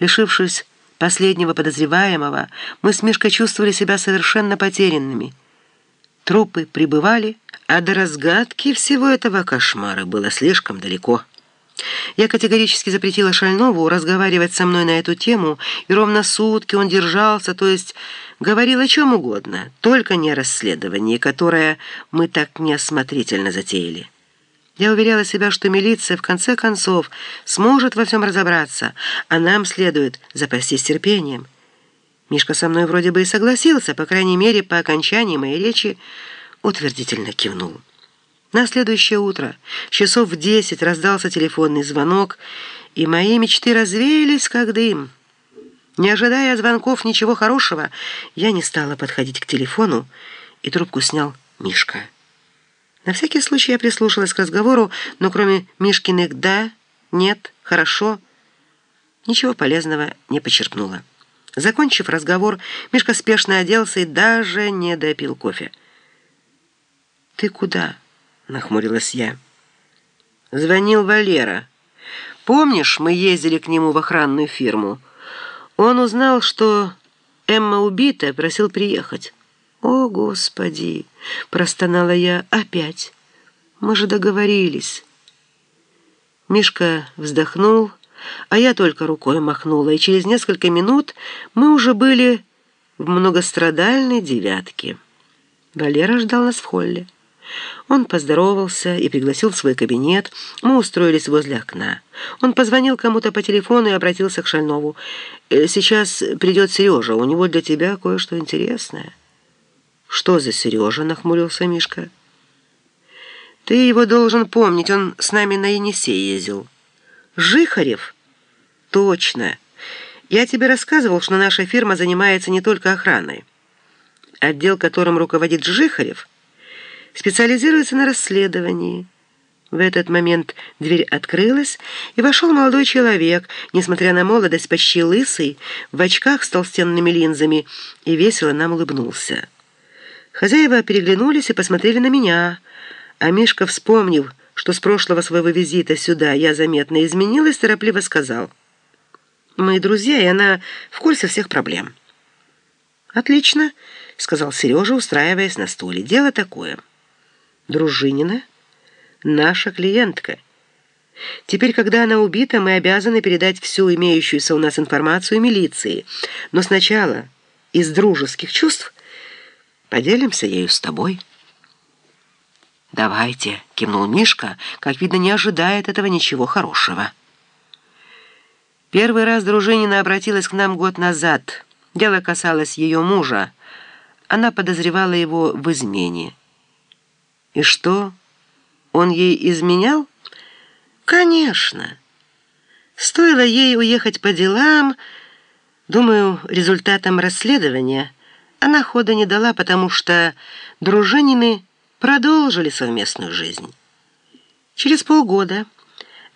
Лишившись последнего подозреваемого, мы с Мишкой чувствовали себя совершенно потерянными. Трупы прибывали, а до разгадки всего этого кошмара было слишком далеко. Я категорически запретила Шальнову разговаривать со мной на эту тему, и ровно сутки он держался, то есть говорил о чем угодно, только не о расследовании, которое мы так неосмотрительно затеяли. Я уверяла себя, что милиция в конце концов сможет во всем разобраться, а нам следует запастись терпением. Мишка со мной вроде бы и согласился, по крайней мере, по окончании моей речи утвердительно кивнул. На следующее утро, часов в десять, раздался телефонный звонок, и мои мечты развеялись, как дым. Не ожидая звонков ничего хорошего, я не стала подходить к телефону, и трубку снял Мишка. На всякий случай я прислушалась к разговору, но кроме Мишкиных «да», «нет», «хорошо», ничего полезного не почерпнула. Закончив разговор, Мишка спешно оделся и даже не допил кофе. «Ты куда?» — нахмурилась я. Звонил Валера. «Помнишь, мы ездили к нему в охранную фирму? Он узнал, что Эмма убита, просил приехать». «О, Господи!» — простонала я опять. «Мы же договорились». Мишка вздохнул, а я только рукой махнула, и через несколько минут мы уже были в многострадальной девятке. Валера ждал нас в холле. Он поздоровался и пригласил в свой кабинет. Мы устроились возле окна. Он позвонил кому-то по телефону и обратился к Шальнову. «Э, «Сейчас придет Сережа, у него для тебя кое-что интересное». «Что за Сережа?» — нахмурился Мишка. «Ты его должен помнить, он с нами на Енисей ездил». «Жихарев?» «Точно. Я тебе рассказывал, что наша фирма занимается не только охраной. Отдел, которым руководит Жихарев, специализируется на расследовании». В этот момент дверь открылась, и вошел молодой человек, несмотря на молодость, почти лысый, в очках с толстенными линзами, и весело нам улыбнулся. Хозяева переглянулись и посмотрели на меня, а Мишка, вспомнив, что с прошлого своего визита сюда я заметно изменилась, торопливо сказал. «Мы друзья, и она в курсе всех проблем». «Отлично», — сказал Сережа, устраиваясь на стуле. «Дело такое. Дружинина — наша клиентка. Теперь, когда она убита, мы обязаны передать всю имеющуюся у нас информацию милиции. Но сначала из дружеских чувств Поделимся ею с тобой». «Давайте», — кивнул Мишка, как видно, не ожидает этого ничего хорошего. Первый раз Дружинина обратилась к нам год назад. Дело касалось ее мужа. Она подозревала его в измене. «И что, он ей изменял?» «Конечно. Стоило ей уехать по делам, думаю, результатом расследования — она хода не дала, потому что дружинины продолжили совместную жизнь. Через полгода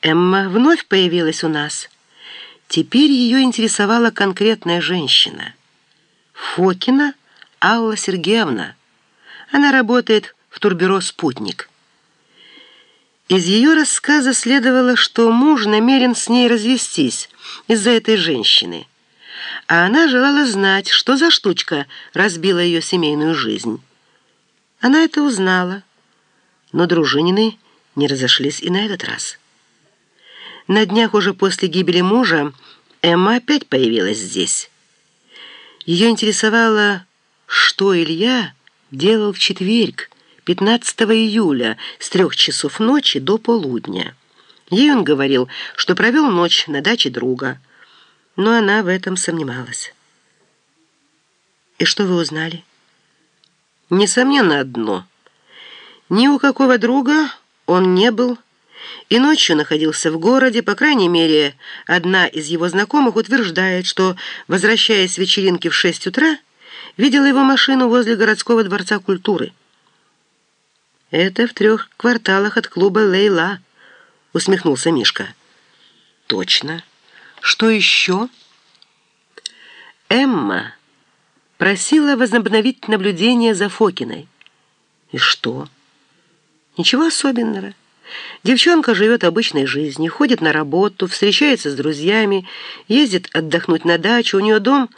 Эмма вновь появилась у нас. Теперь ее интересовала конкретная женщина. Фокина Алла Сергеевна. Она работает в турбюро «Спутник». Из ее рассказа следовало, что муж намерен с ней развестись из-за этой женщины а она желала знать, что за штучка разбила ее семейную жизнь. Она это узнала, но дружинины не разошлись и на этот раз. На днях уже после гибели мужа Эмма опять появилась здесь. Ее интересовало, что Илья делал в четверг, 15 июля, с трех часов ночи до полудня. Ей он говорил, что провел ночь на даче друга – но она в этом сомневалась. «И что вы узнали?» «Несомненно, одно. Ни у какого друга он не был, и ночью находился в городе, по крайней мере, одна из его знакомых утверждает, что, возвращаясь с вечеринки в шесть утра, видела его машину возле городского дворца культуры. «Это в трех кварталах от клуба «Лейла», — усмехнулся Мишка. «Точно». Что еще? Эмма просила возобновить наблюдение за Фокиной. И что? Ничего особенного. Девчонка живет обычной жизнью, ходит на работу, встречается с друзьями, ездит отдохнуть на дачу, у нее дом